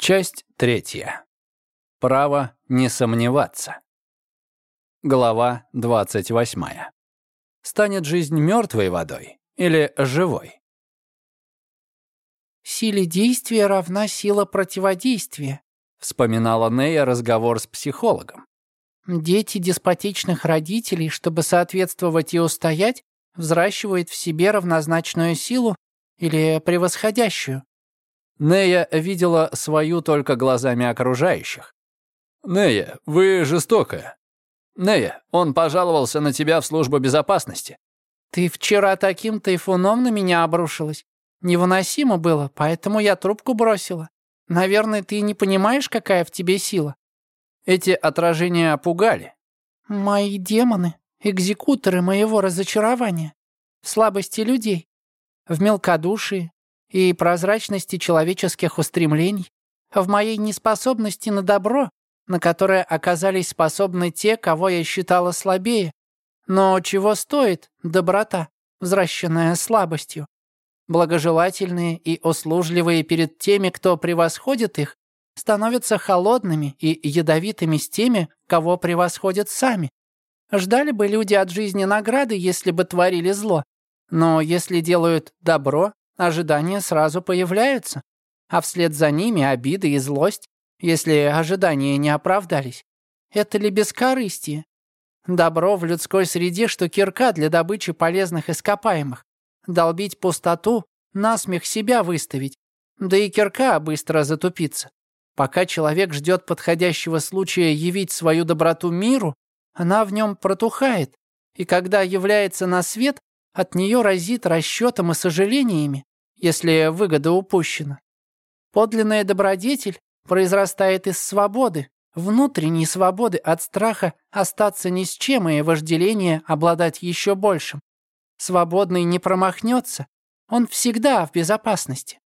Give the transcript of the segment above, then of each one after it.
Часть третья. Право не сомневаться. Глава 28. Станет жизнь мертвой водой или живой? «Силе действия равна сила противодействия», вспоминала Нея разговор с психологом. «Дети деспотичных родителей, чтобы соответствовать и устоять, взращивают в себе равнозначную силу или превосходящую. Нея видела свою только глазами окружающих. «Нея, вы жестокая. Нея, он пожаловался на тебя в службу безопасности». «Ты вчера таким тайфуном на меня обрушилась. Невыносимо было, поэтому я трубку бросила. Наверное, ты не понимаешь, какая в тебе сила». Эти отражения пугали. «Мои демоны, экзекуторы моего разочарования, в слабости людей, в мелкодушии, и прозрачности человеческих устремлений, в моей неспособности на добро, на которое оказались способны те, кого я считала слабее. Но чего стоит доброта, взращенная слабостью? Благожелательные и услужливые перед теми, кто превосходит их, становятся холодными и ядовитыми с теми, кого превосходят сами. Ждали бы люди от жизни награды, если бы творили зло. Но если делают добро, ожидания сразу появляются, а вслед за ними обиды и злость, если ожидания не оправдались. Это ли бескорыстие? Добро в людской среде, что кирка для добычи полезных ископаемых. Долбить пустоту, насмех себя выставить. Да и кирка быстро затупится. Пока человек ждет подходящего случая явить свою доброту миру, она в нем протухает, и когда является на свет, от нее разит расчетом и сожалениями, если выгода упущена. Подлинная добродетель произрастает из свободы, внутренней свободы от страха остаться ни с чем и вожделения обладать еще большим. Свободный не промахнется, он всегда в безопасности.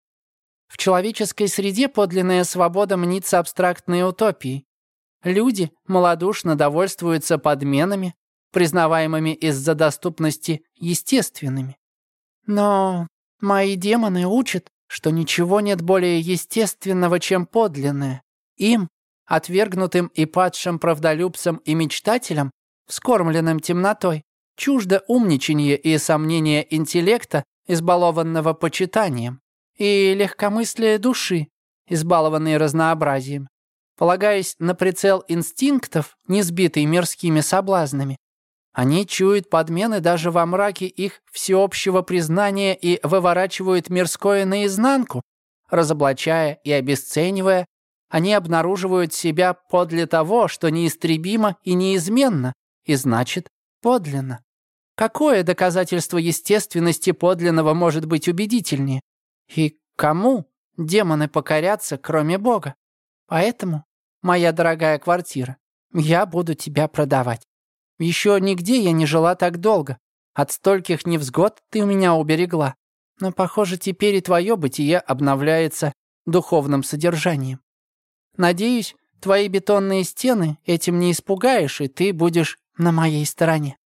В человеческой среде подлинная свобода мнится абстрактной утопией. Люди малодушно довольствуются подменами, признаваемыми из-за доступности естественными. Но Мои демоны учат, что ничего нет более естественного, чем подлинное. Им, отвергнутым и падшим правдолюбцам и мечтателям, вскормленным темнотой, чуждо умничанье и сомнение интеллекта, избалованного почитанием, и легкомыслие души, избалованной разнообразием. Полагаясь на прицел инстинктов, не сбитый мирскими соблазнами, они чуют подмены даже во мраке их всеобщего признания и выворачивают мирское наизнанку, разоблачая и обесценивая, они обнаруживают себя подле того, что неистребимо и неизменно, и значит, подлинно. Какое доказательство естественности подлинного может быть убедительнее? И кому демоны покорятся, кроме Бога? Поэтому, моя дорогая квартира, я буду тебя продавать. Еще нигде я не жила так долго. От стольких невзгод ты меня уберегла. Но, похоже, теперь и твое бытие обновляется духовным содержанием. Надеюсь, твои бетонные стены этим не испугаешь, и ты будешь на моей стороне.